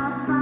Bye.